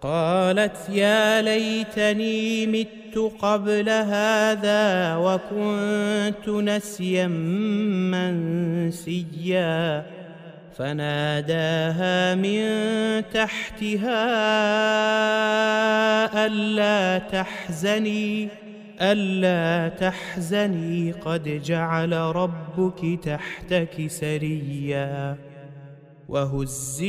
قالت يا ليتني مت قبل هذا وكنت نسيا إنسيا فناداها من تحتها ألا تحزني ألا تحزني. قد جعل ربك تحتك سريا. وهزي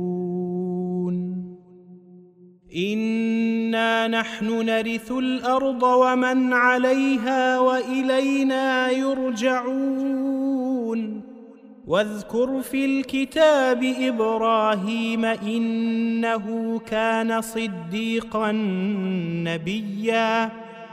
انا نحن نرث الأرض ومن عليها والينا يرجعون واذكر في الكتاب إبراهيم انه كان صديقا نبيا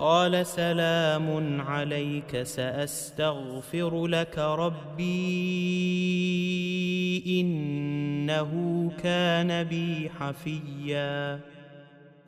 قال سلام عليك سأستغفر لك ربي إنه كان بي حفيا.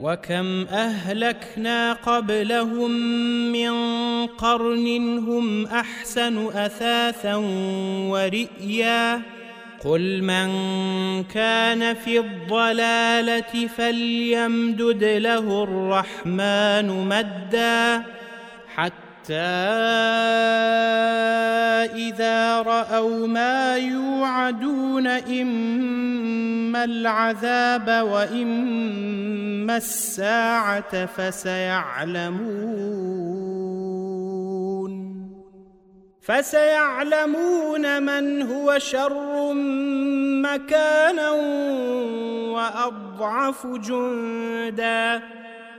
وكم أهلكنا قبلهم من قرن هم أحسن أثاثا ورئيا. قل من كان في الضلالة فليمدد له الرحمن مدا. حتى إذا رأوا ما يوعدون إما العذاب وإما الساعة فسيعلمون. فسيعلمون من هو شر مكانا وأضعف جندا.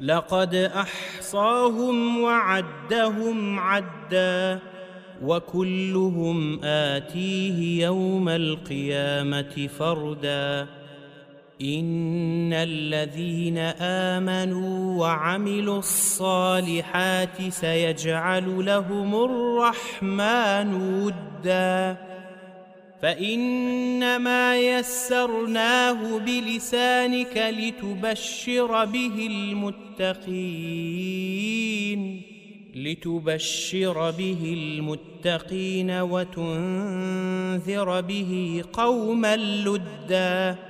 لقد أحصاهم وعدهم عدا وكلهم آتيه يوم القيامة فردا. إن الذين آمنوا وعملوا الصالحات سيجعل لهم الرحمن ودا. فإنما يسرناه بلسانك لتبشر به المتقين لتبشر به المتقين وتنذر به قوما لدا.